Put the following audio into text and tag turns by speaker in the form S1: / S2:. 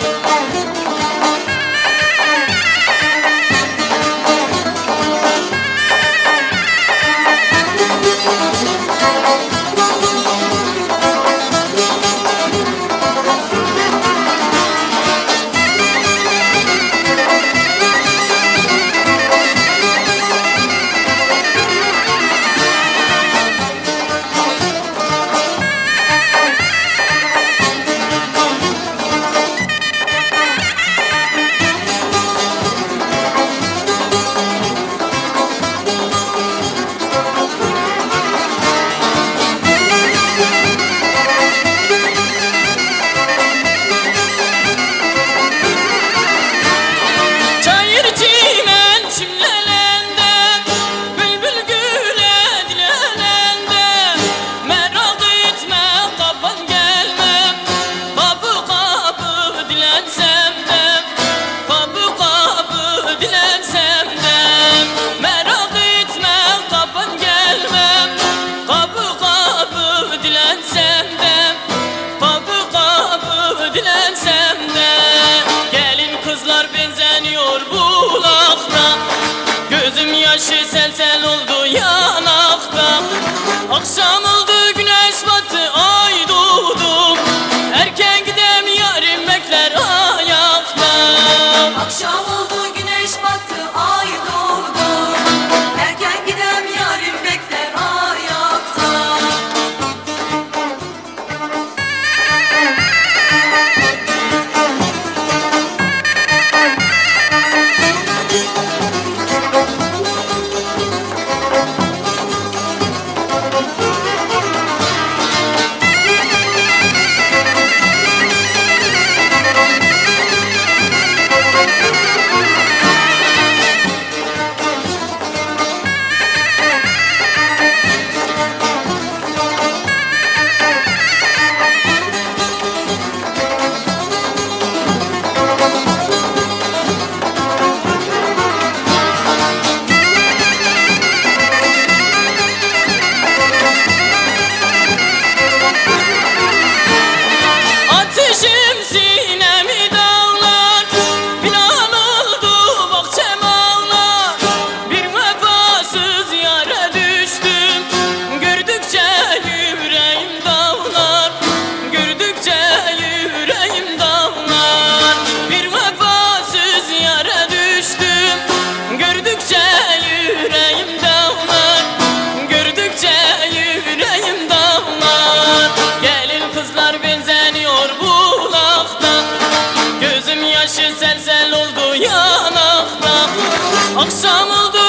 S1: Çayır Akşam oldu